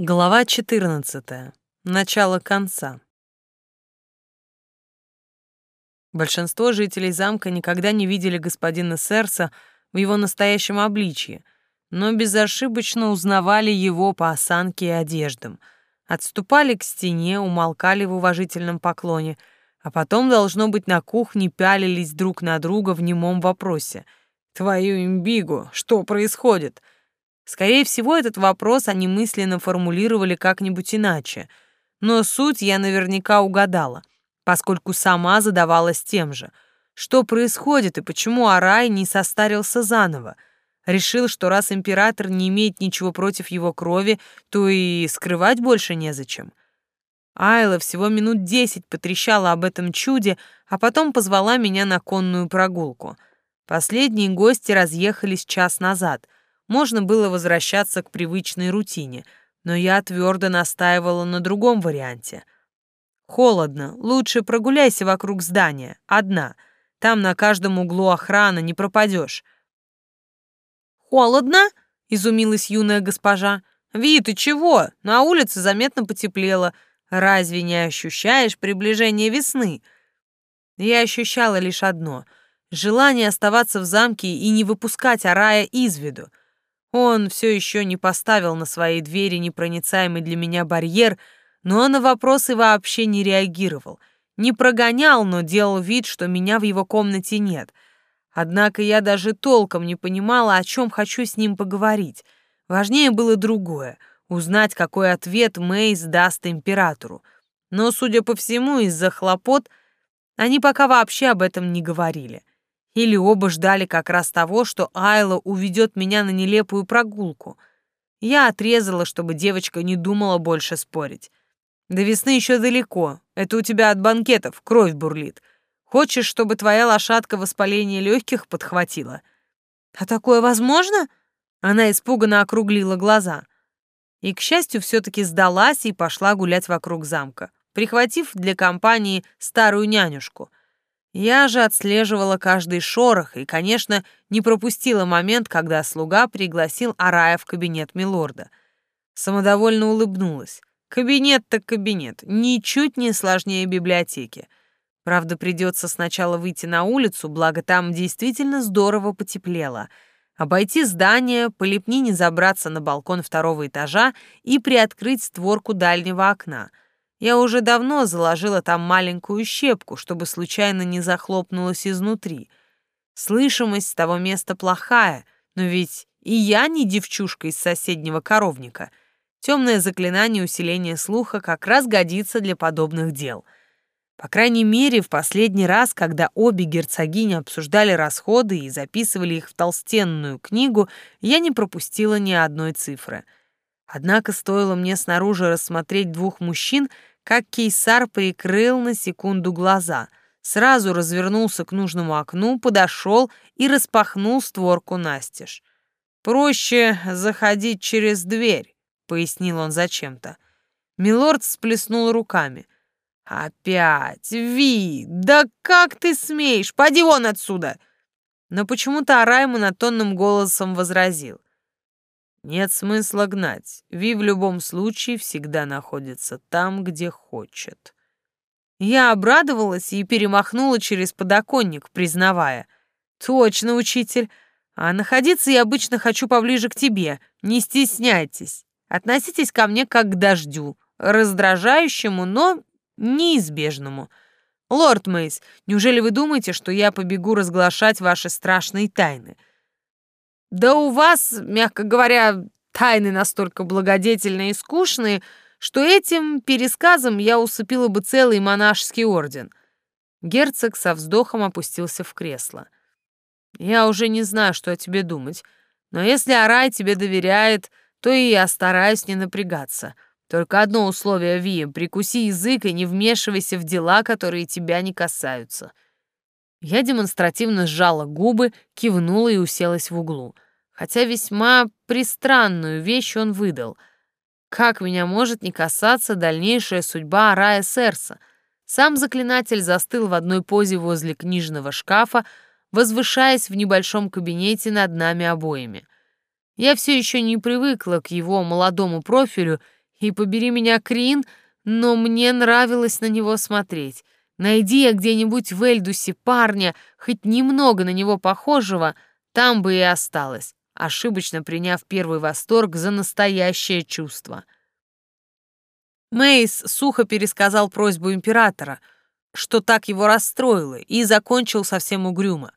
Глава 14. Начало конца. Большинство жителей замка никогда не видели господина Серса в его настоящем обличье, но безошибочно узнавали его по осанке и одеждам, отступали к стене, умолкали в уважительном поклоне, а потом, должно быть, на кухне пялились друг на друга в немом вопросе. «Твою имбигу, что происходит?» Скорее всего, этот вопрос они мысленно формулировали как-нибудь иначе, но суть я наверняка угадала, поскольку сама задавалась тем же. Что происходит и почему Арай не состарился заново? Решил, что раз император не имеет ничего против его крови, то и скрывать больше незачем. Айла всего минут десять потрещала об этом чуде, а потом позвала меня на конную прогулку. Последние гости разъехались час назад — можно было возвращаться к привычной рутине, но я твердо настаивала на другом варианте. Холодно, лучше прогуляйся вокруг здания, одна. Там на каждом углу охрана, не пропадешь. Холодно? изумилась юная госпожа. Ви, ты чего? На улице заметно потеплело. Разве не ощущаешь приближение весны? Я ощущала лишь одно — желание оставаться в замке и не выпускать Арая из виду. Он все еще не поставил на своей двери непроницаемый для меня барьер, но на вопросы вообще не реагировал. Не прогонял, но делал вид, что меня в его комнате нет. Однако я даже толком не понимала, о чем хочу с ним поговорить. Важнее было другое — узнать, какой ответ Мейс даст императору. Но, судя по всему, из-за хлопот они пока вообще об этом не говорили. Или оба ждали как раз того, что Айла уведет меня на нелепую прогулку. Я отрезала, чтобы девочка не думала больше спорить. До весны еще далеко. Это у тебя от банкетов кровь бурлит. Хочешь, чтобы твоя лошадка воспаление легких подхватила? А такое возможно? Она испуганно округлила глаза. И, к счастью, все-таки сдалась и пошла гулять вокруг замка, прихватив для компании старую нянюшку — я же отслеживала каждый шорох и, конечно, не пропустила момент, когда слуга пригласил Арая в кабинет милорда. Самодовольно улыбнулась. Кабинет так кабинет, ничуть не сложнее библиотеки. Правда, придется сначала выйти на улицу, благо там действительно здорово потеплело. Обойти здание, по лепнине забраться на балкон второго этажа и приоткрыть створку дальнего окна — я уже давно заложила там маленькую щепку, чтобы случайно не захлопнулась изнутри. Слышимость с того места плохая, но ведь и я не девчушка из соседнего коровника. Темное заклинание усиления слуха как раз годится для подобных дел. По крайней мере, в последний раз, когда обе герцогини обсуждали расходы и записывали их в толстенную книгу, я не пропустила ни одной цифры. Однако стоило мне снаружи рассмотреть двух мужчин — как кейсар прикрыл на секунду глаза, сразу развернулся к нужному окну, подошел и распахнул створку настежь. «Проще заходить через дверь», — пояснил он зачем-то. Милорд всплеснул руками. «Опять, Ви, да как ты смеешь? Поди вон отсюда!» Но почему-то Арай монотонным голосом возразил. Нет смысла гнать. Ви в любом случае всегда находится там, где хочет. Я обрадовалась и перемахнула через подоконник, признавая. Точно, учитель. А находиться я обычно хочу поближе к тебе. Не стесняйтесь. Относитесь ко мне как к дождю, раздражающему, но неизбежному. Лорд Мейс, неужели вы думаете, что я побегу разглашать ваши страшные тайны? — да у вас, мягко говоря, тайны настолько благодетельные и скучные, что этим пересказом я усыпила бы целый монашеский орден. Герцог со вздохом опустился в кресло. Я уже не знаю, что о тебе думать, но если Арай тебе доверяет, то и я стараюсь не напрягаться. Только одно условие, Ви, прикуси язык и не вмешивайся в дела, которые тебя не касаются. Я демонстративно сжала губы, кивнула и уселась в углу. Хотя весьма пристранную вещь он выдал. Как меня может не касаться дальнейшая судьба Арая Серса? Сам заклинатель застыл в одной позе возле книжного шкафа, возвышаясь в небольшом кабинете над нами обоими. Я все еще не привыкла к его молодому профилю И побери меня, Крин, но мне нравилось на него смотреть. Найди я где-нибудь в Эльдусе парня, хоть немного на него похожего, там бы и осталось, ошибочно приняв первый восторг за настоящее чувство. Мейс сухо пересказал просьбу императора, что так его расстроило, и закончил совсем угрюмо.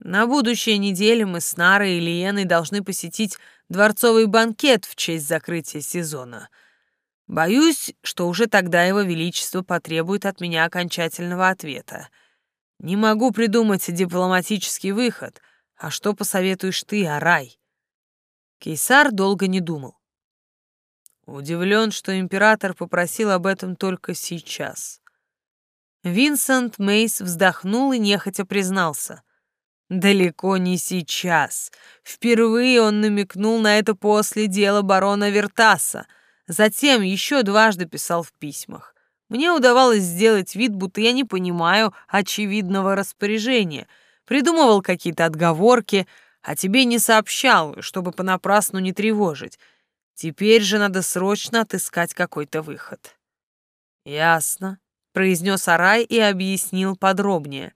На будущей неделе мы с Нарой и Лиеной должны посетить дворцовый банкет в честь закрытия сезона. Боюсь, что уже тогда его величество потребует от меня окончательного ответа. Не могу придумать дипломатический выход. А что посоветуешь ты, Арай? Кейсар долго не думал. Удивлен, что император попросил об этом только сейчас. Винсент Мейс вздохнул и нехотя признался. Далеко не сейчас. Впервые он намекнул на это после дела барона Вертаса. Затем еще дважды писал в письмах. Мне удавалось сделать вид, будто я не понимаю очевидного распоряжения. Придумывал какие-то отговорки, а тебе не сообщал, чтобы понапрасну не тревожить. Теперь же надо срочно отыскать какой-то выход. «Ясно», — произнес Арай и объяснил подробнее.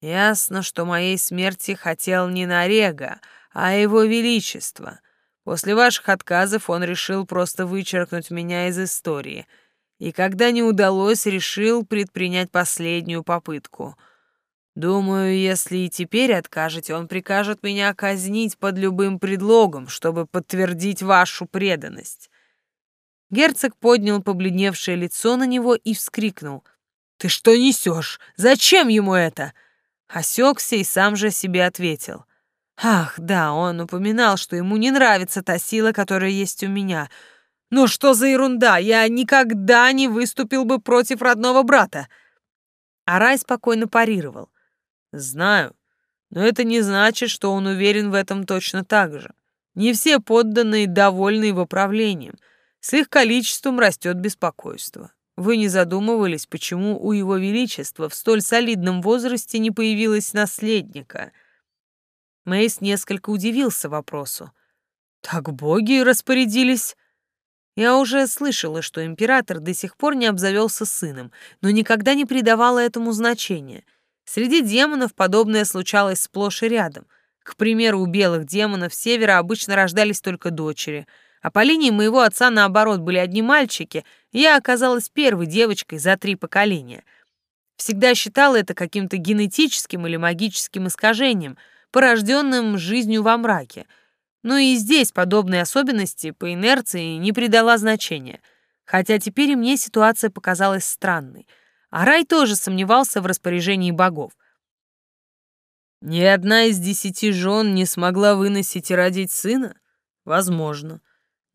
«Ясно, что моей смерти хотел не Нарега, а его величество. После ваших отказов он решил просто вычеркнуть меня из истории. И когда не удалось, решил предпринять последнюю попытку — Думаю, если и теперь откажете, он прикажет меня казнить под любым предлогом, чтобы подтвердить вашу преданность. Герцог поднял побледневшее лицо на него и вскрикнул. «Ты что несешь? Зачем ему это?» Осекся и сам же себе ответил. «Ах, да, он упоминал, что ему не нравится та сила, которая есть у меня. Но что за ерунда? Я никогда не выступил бы против родного брата!» Арай спокойно парировал. Знаю, но это не значит, что он уверен в этом точно так же. Не все подданные довольны его правлением. С их количеством растет беспокойство. Вы не задумывались, почему у его величества в столь солидном возрасте не появилось наследника? Мейс несколько удивился вопросу. Так боги распорядились. Я уже слышала, что император до сих пор не обзавелся сыном, но никогда не придавала этому значения — Среди демонов подобное случалось сплошь и рядом. К примеру, у белых демонов севера обычно рождались только дочери, а по линии моего отца, наоборот, были одни мальчики, и я оказалась первой девочкой за три поколения. Всегда считала это каким-то генетическим или магическим искажением, порожденным жизнью во мраке. Но и здесь подобные особенности по инерции не придала значения, хотя теперь и мне ситуация показалась странной — а Рай тоже сомневался в распоряжении богов. Ни одна из десяти жен не смогла выносить и родить сына? Возможно.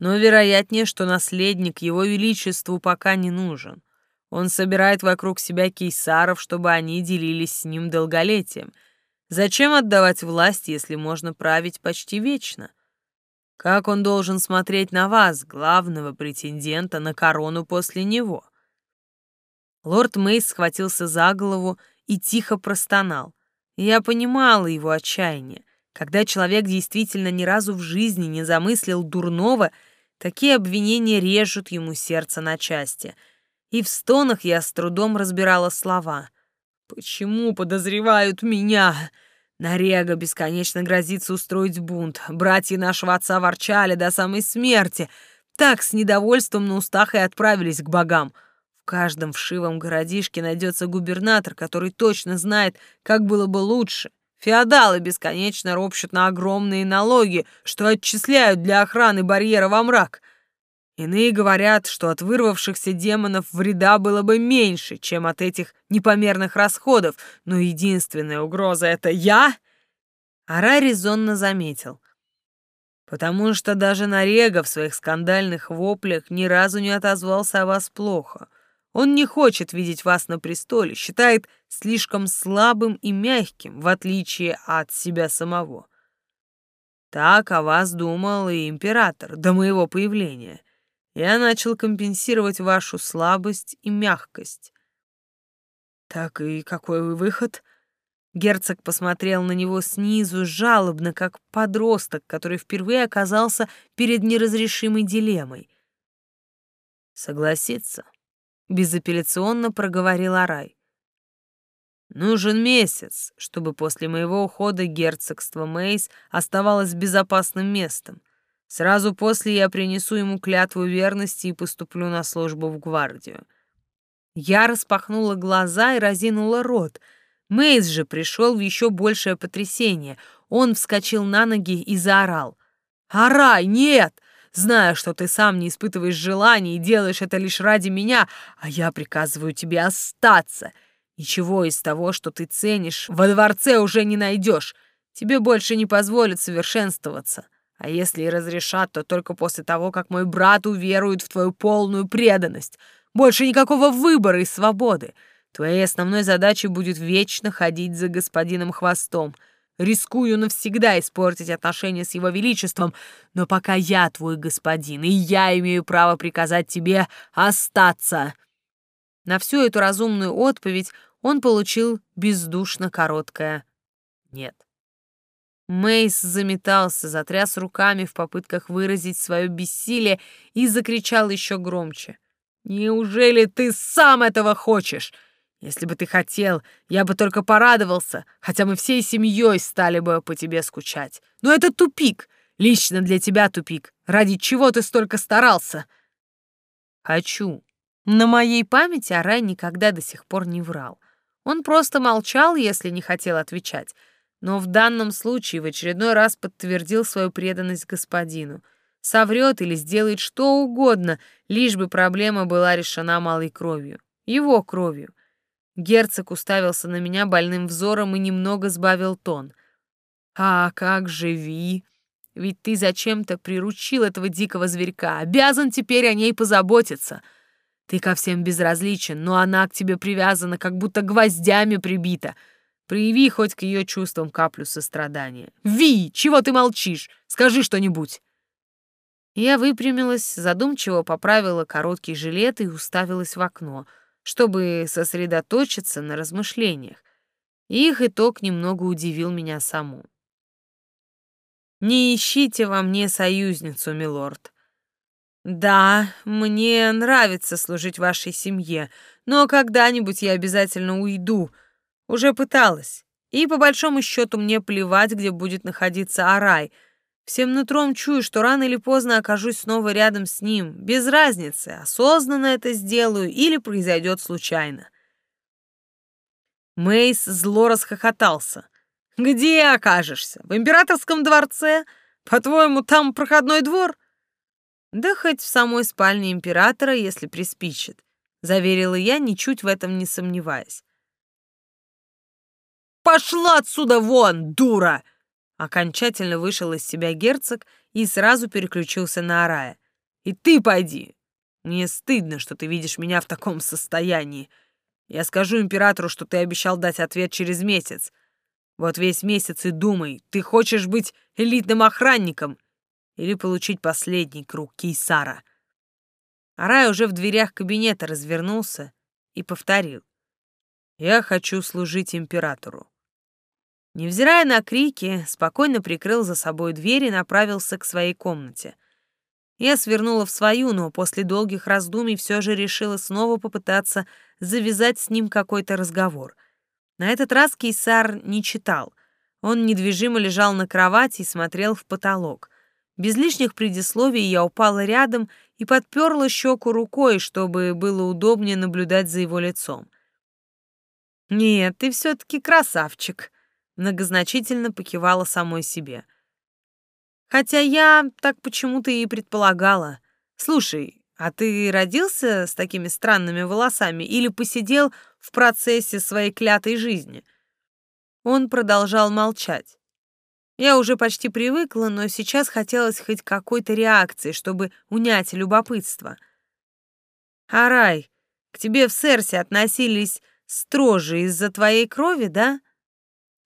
Но вероятнее, что наследник его величеству пока не нужен. Он собирает вокруг себя кейсаров, чтобы они делились с ним долголетием. Зачем отдавать власть, если можно править почти вечно? Как он должен смотреть на вас, главного претендента на корону после него? Лорд Мейс схватился за голову и тихо простонал. Я понимала его отчаяние. Когда человек действительно ни разу в жизни не замыслил дурного, такие обвинения режут ему сердце на части. И в стонах я с трудом разбирала слова. «Почему подозревают меня?» Нарега бесконечно грозится устроить бунт. Братья нашего отца ворчали до самой смерти. Так с недовольством на устах и отправились к богам — в каждом вшивом городишке найдется губернатор, который точно знает, как было бы лучше. Феодалы бесконечно ропщут на огромные налоги, что отчисляют для охраны барьера во мрак. Иные говорят, что от вырвавшихся демонов вреда было бы меньше, чем от этих непомерных расходов, но единственная угроза — это я. Ара резонно заметил. Потому что даже Нарега в своих скандальных воплях ни разу не отозвался о вас плохо — он не хочет видеть вас на престоле, считает слишком слабым и мягким, в отличие от себя самого. Так о вас думал и император до моего появления. Я начал компенсировать вашу слабость и мягкость. Так и какой вы выход? Герцог посмотрел на него снизу жалобно, как подросток, который впервые оказался перед неразрешимой дилеммой. Согласиться. Безапелляционно проговорил Арай. Нужен месяц, чтобы после моего ухода герцогство Мейс оставалось безопасным местом. Сразу после я принесу ему клятву верности и поступлю на службу в гвардию. Я распахнула глаза и разинула рот. Мейс же пришел в еще большее потрясение. Он вскочил на ноги и заорал. «Арай, нет! Знаю, что ты сам не испытываешь желаний и делаешь это лишь ради меня, а я приказываю тебе остаться. Ничего из того, что ты ценишь, во дворце уже не найдешь. Тебе больше не позволят совершенствоваться. А если и разрешат, то только после того, как мой брат уверует в твою полную преданность. Больше никакого выбора и свободы. Твоей основной задачей будет вечно ходить за господином хвостом. Рискую навсегда испортить отношения с его величеством, но пока я твой господин, и я имею право приказать тебе остаться. На всю эту разумную отповедь он получил бездушно короткое «нет». Мейс заметался, затряс руками в попытках выразить свое бессилие и закричал еще громче. «Неужели ты сам этого хочешь? Если бы ты хотел, я бы только порадовался, хотя мы всей семьей стали бы по тебе скучать. Но это тупик, лично для тебя тупик. Ради чего ты столько старался?» «Хочу», на моей памяти Арай никогда до сих пор не врал. Он просто молчал, если не хотел отвечать, но в данном случае в очередной раз подтвердил свою преданность господину. Соврет или сделает что угодно, лишь бы проблема была решена малой кровью. Его кровью. Герцог уставился на меня больным взором и немного сбавил тон. «А как же Ви? Ведь ты зачем-то приручил этого дикого зверька, обязан теперь о ней позаботиться». Ты ко всем безразличен, но она к тебе привязана, как будто гвоздями прибита. Прояви хоть к ее чувствам каплю сострадания. Ви, чего ты молчишь? Скажи что-нибудь. Я выпрямилась, задумчиво поправила короткий жилет и уставилась в окно, чтобы сосредоточиться на размышлениях. Их итог немного удивил меня саму. «Не ищите во мне союзницу, милорд. «Да, мне нравится служить вашей семье, но когда-нибудь я обязательно уйду. Уже пыталась. И по большому счету мне плевать, где будет находиться Арай. Всем нутром чую, что рано или поздно окажусь снова рядом с ним. Без разницы, осознанно это сделаю или произойдет случайно». Мейс зло расхохотался. «Где окажешься? В императорском дворце? По-твоему, там проходной двор?» Да хоть в самой спальне императора, если приспичит, заверила я, ничуть в этом не сомневаясь. Пошла отсюда вон, дура! Окончательно вышел из себя герцог и сразу переключился на Арая. И ты пойди. Мне стыдно, что ты видишь меня в таком состоянии. Я скажу императору, что ты обещал дать ответ через месяц. Вот весь месяц и думай, ты хочешь быть элитным охранником или получить последний круг кейсара. Арай уже в дверях кабинета развернулся и повторил. «Я хочу служить императору». Невзирая на крики, спокойно прикрыл за собой дверь и направился к своей комнате. Я свернула в свою, но после долгих раздумий все же решила снова попытаться завязать с ним какой-то разговор. На этот раз Кейсар не читал. Он недвижимо лежал на кровати и смотрел в потолок. Без лишних предисловий я упала рядом и подперла щеку рукой, чтобы было удобнее наблюдать за его лицом. «Нет, ты все-таки красавчик», — многозначительно покивала самой себе. «Хотя я так почему-то и предполагала. Слушай, а ты родился с такими странными волосами или посидел в процессе своей клятой жизни?» Он продолжал молчать. Я уже почти привыкла, но сейчас хотелось хоть какой-то реакции, чтобы унять любопытство. «Арай, к тебе в Серсе относились строже из-за твоей крови, да?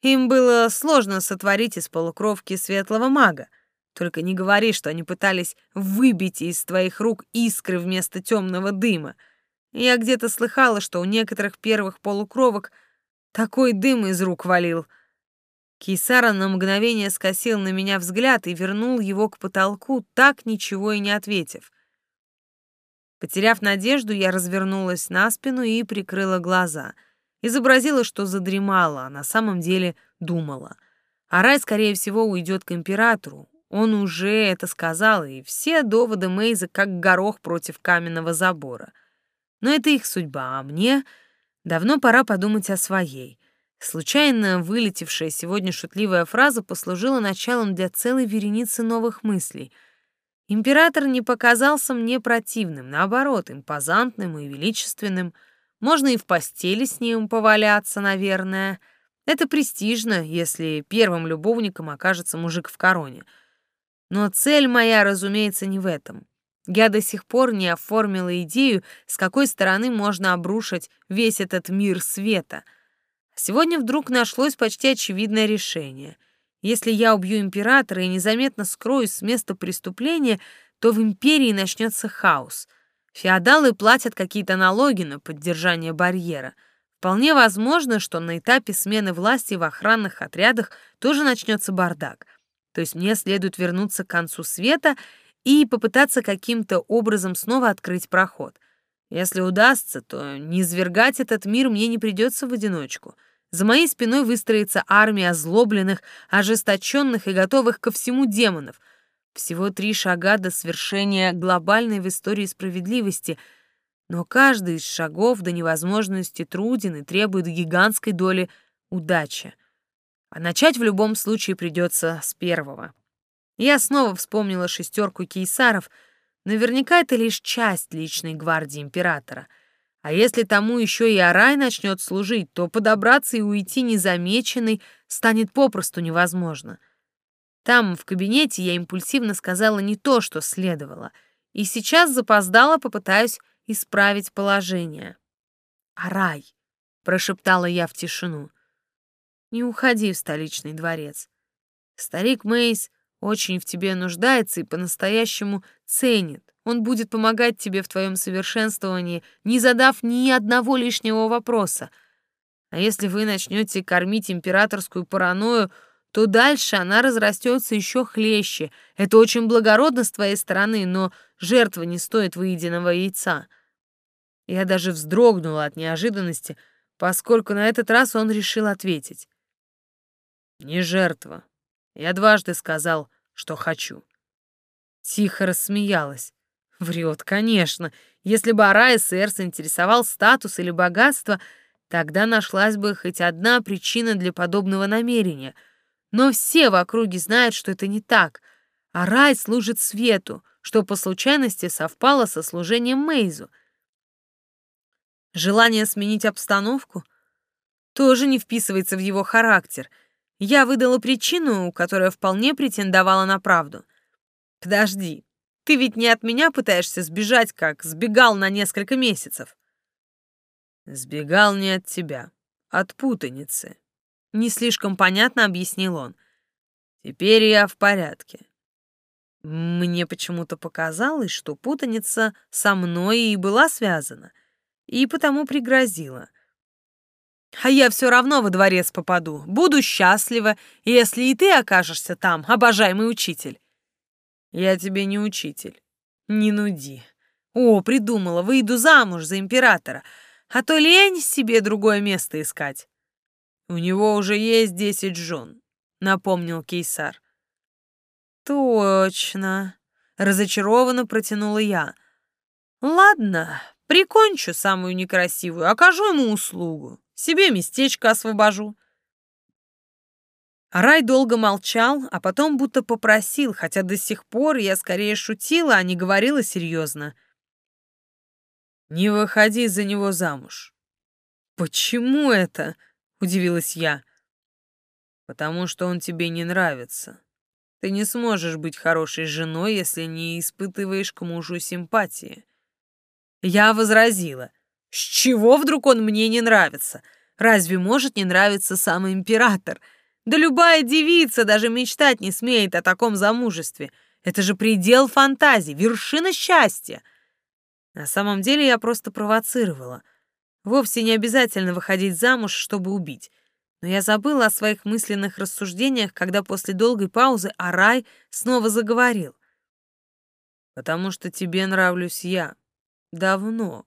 Им было сложно сотворить из полукровки светлого мага. Только не говори, что они пытались выбить из твоих рук искры вместо темного дыма. Я где-то слыхала, что у некоторых первых полукровок такой дым из рук валил — Кейсара на мгновение скосил на меня взгляд и вернул его к потолку, так ничего и не ответив. Потеряв надежду, я развернулась на спину и прикрыла глаза. Изобразила, что задремала, а на самом деле думала. А рай, скорее всего, уйдет к императору. Он уже это сказал, и все доводы Мейза как горох против каменного забора. Но это их судьба, а мне давно пора подумать о своей. Случайно вылетевшая сегодня шутливая фраза послужила началом для целой вереницы новых мыслей — Император не показался мне противным, наоборот, импозантным и величественным. Можно и в постели с ним поваляться, наверное. Это престижно, если первым любовником окажется мужик в короне. Но цель моя, разумеется, не в этом. Я до сих пор не оформила идею, с какой стороны можно обрушить весь этот мир света. Сегодня вдруг нашлось почти очевидное решение — если я убью императора и незаметно скроюсь с места преступления, то в империи начнется хаос. Феодалы платят какие-то налоги на поддержание барьера. Вполне возможно, что на этапе смены власти в охранных отрядах тоже начнется бардак. То есть мне следует вернуться к концу света и попытаться каким-то образом снова открыть проход. Если удастся, то не извергать этот мир мне не придется в одиночку — за моей спиной выстроится армия озлобленных, ожесточенных и готовых ко всему демонов. Всего три шага до свершения глобальной в истории справедливости, но каждый из шагов до невозможности труден и требует гигантской доли удачи. А начать в любом случае придется с первого. Я снова вспомнила шестерку кейсаров. Наверняка это лишь часть личной гвардии императора — а если тому еще и Арай начнет служить, то подобраться и уйти незамеченной станет попросту невозможно. Там, в кабинете, я импульсивно сказала не то, что следовало, и сейчас запоздала попытаюсь исправить положение. «Арай!» — прошептала я в тишину. «Не уходи в столичный дворец. Старик Мейс очень в тебе нуждается и по-настоящему ценит. Он будет помогать тебе в твоем совершенствовании, не задав ни одного лишнего вопроса. А если вы начнете кормить императорскую паранойю, то дальше она разрастется еще хлеще. Это очень благородно с твоей стороны, но жертва не стоит выеденного яйца. Я даже вздрогнула от неожиданности, поскольку на этот раз он решил ответить. «Не жертва. Я дважды сказал, что хочу». Тихо рассмеялась. Врет, конечно. Если бы Арая Сэрс интересовал статус или богатство, тогда нашлась бы хоть одна причина для подобного намерения. Но все в округе знают, что это не так. Арай служит свету, что по случайности совпало со служением Мейзу. Желание сменить обстановку тоже не вписывается в его характер. Я выдала причину, которая вполне претендовала на правду. Подожди, ты ведь не от меня пытаешься сбежать, как сбегал на несколько месяцев. Сбегал не от тебя, от путаницы. Не слишком понятно объяснил он. Теперь я в порядке. Мне почему-то показалось, что путаница со мной и была связана, и потому пригрозила. А я все равно во дворец попаду, буду счастлива, если и ты окажешься там, обожаемый учитель. Я тебе не учитель. Не нуди. О, придумала, выйду замуж за императора, а то лень себе другое место искать. У него уже есть десять жен, напомнил кейсар. Точно, разочарованно протянула я. Ладно, прикончу самую некрасивую, окажу ему услугу, себе местечко освобожу. Рай долго молчал, а потом будто попросил, хотя до сих пор я скорее шутила, а не говорила серьезно. «Не выходи за него замуж». «Почему это?» — удивилась я. «Потому что он тебе не нравится. Ты не сможешь быть хорошей женой, если не испытываешь к мужу симпатии». Я возразила. «С чего вдруг он мне не нравится? Разве может не нравиться сам император?» Да любая девица даже мечтать не смеет о таком замужестве. Это же предел фантазии, вершина счастья. На самом деле я просто провоцировала. Вовсе не обязательно выходить замуж, чтобы убить. Но я забыла о своих мысленных рассуждениях, когда после долгой паузы Арай снова заговорил. «Потому что тебе нравлюсь я. Давно.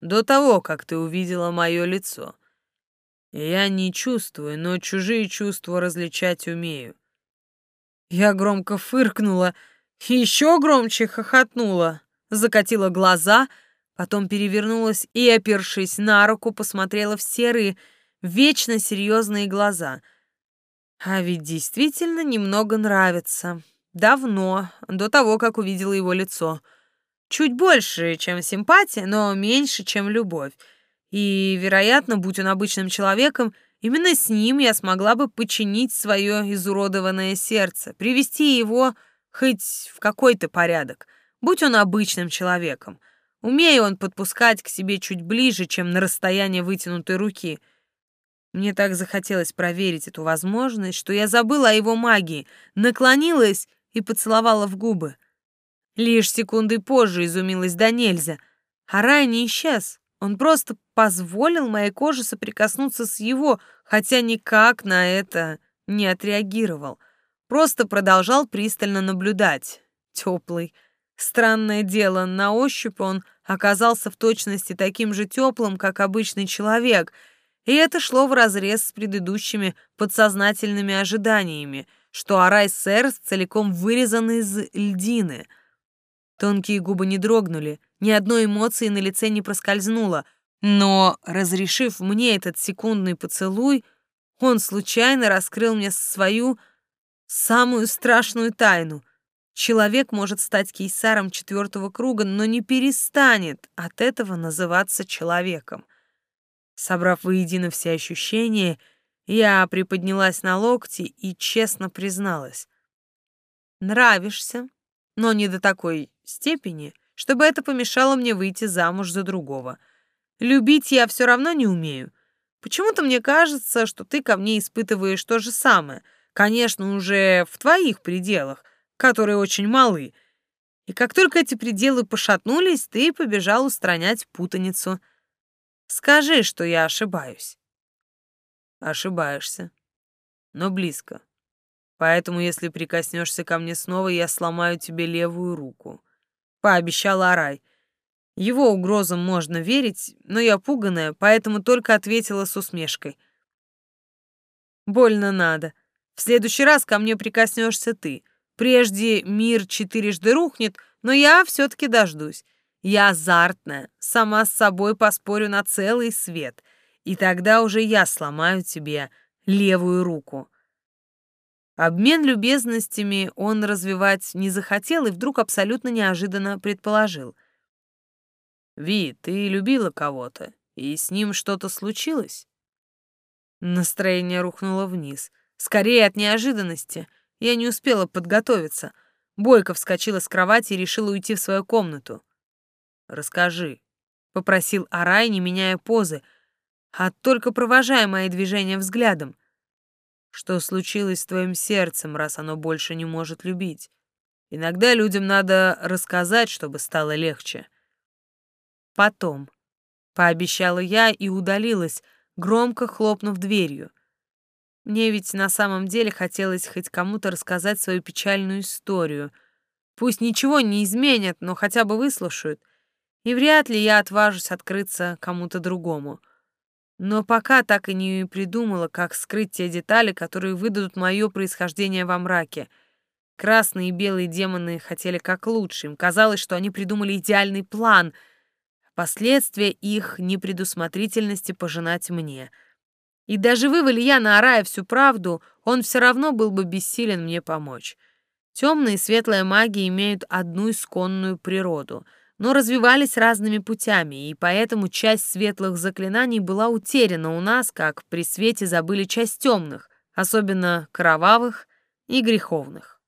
До того, как ты увидела мое лицо. Я не чувствую, но чужие чувства различать умею. Я громко фыркнула, еще громче хохотнула, закатила глаза, потом перевернулась и, опершись на руку, посмотрела в серые, вечно серьезные глаза. А ведь действительно немного нравится. Давно, до того, как увидела его лицо. Чуть больше, чем симпатия, но меньше, чем любовь. И, вероятно, будь он обычным человеком, именно с ним я смогла бы починить свое изуродованное сердце, привести его хоть в какой-то порядок, будь он обычным человеком. Умея он подпускать к себе чуть ближе, чем на расстояние вытянутой руки. Мне так захотелось проверить эту возможность, что я забыла о его магии, наклонилась и поцеловала в губы. Лишь секунды позже изумилась до нельзя. А рай не исчез. Он просто позволил моей коже соприкоснуться с его, хотя никак на это не отреагировал. Просто продолжал пристально наблюдать. Теплый. Странное дело, на ощупь он оказался в точности таким же теплым, как обычный человек, и это шло вразрез с предыдущими подсознательными ожиданиями — что Арай Сэрс целиком вырезан из льдины. Тонкие губы не дрогнули, ни одной эмоции на лице не проскользнуло, но, разрешив мне этот секундный поцелуй, он случайно раскрыл мне свою самую страшную тайну. Человек может стать кейсаром четвертого круга, но не перестанет от этого называться человеком. Собрав воедино все ощущения, я приподнялась на локти и честно призналась. «Нравишься, но не до такой степени, чтобы это помешало мне выйти замуж за другого. Любить я все равно не умею. Почему-то мне кажется, что ты ко мне испытываешь то же самое, конечно, уже в твоих пределах, которые очень малы. И как только эти пределы пошатнулись, ты побежал устранять путаницу. Скажи, что я ошибаюсь». Ошибаешься. Но близко. Поэтому, если прикоснешься ко мне снова, я сломаю тебе левую руку. Пообещал Арай. Его угрозам можно верить, но я пуганая, поэтому только ответила с усмешкой. Больно надо. В следующий раз ко мне прикоснешься ты. Прежде мир четырежды рухнет, но я все-таки дождусь. Я азартная, сама с собой поспорю на целый свет — и тогда уже я сломаю тебе левую руку. Обмен любезностями он развивать не захотел и вдруг абсолютно неожиданно предположил. «Ви, ты любила кого-то, и с ним что-то случилось?» Настроение рухнуло вниз. Скорее от неожиданности. Я не успела подготовиться. Бойко вскочила с кровати и решила уйти в свою комнату. «Расскажи», — попросил Арай, не меняя позы, — а только провожая мои движения взглядом. Что случилось с твоим сердцем, раз оно больше не может любить? Иногда людям надо рассказать, чтобы стало легче. Потом. Пообещала я и удалилась, громко хлопнув дверью. Мне ведь на самом деле хотелось хоть кому-то рассказать свою печальную историю. Пусть ничего не изменят, но хотя бы выслушают. И вряд ли я отважусь открыться кому-то другому но пока так и не придумала, как скрыть те детали, которые выдадут мое происхождение во мраке. Красные и белые демоны хотели как лучше, им казалось, что они придумали идеальный план, последствия их непредусмотрительности пожинать мне. И даже вывали я на Арая всю правду, он все равно был бы бессилен мне помочь. Темная и светлая магия имеют одну исконную природу — но развивались разными путями, и поэтому часть светлых заклинаний была утеряна у нас, как при свете забыли часть темных, особенно кровавых и греховных.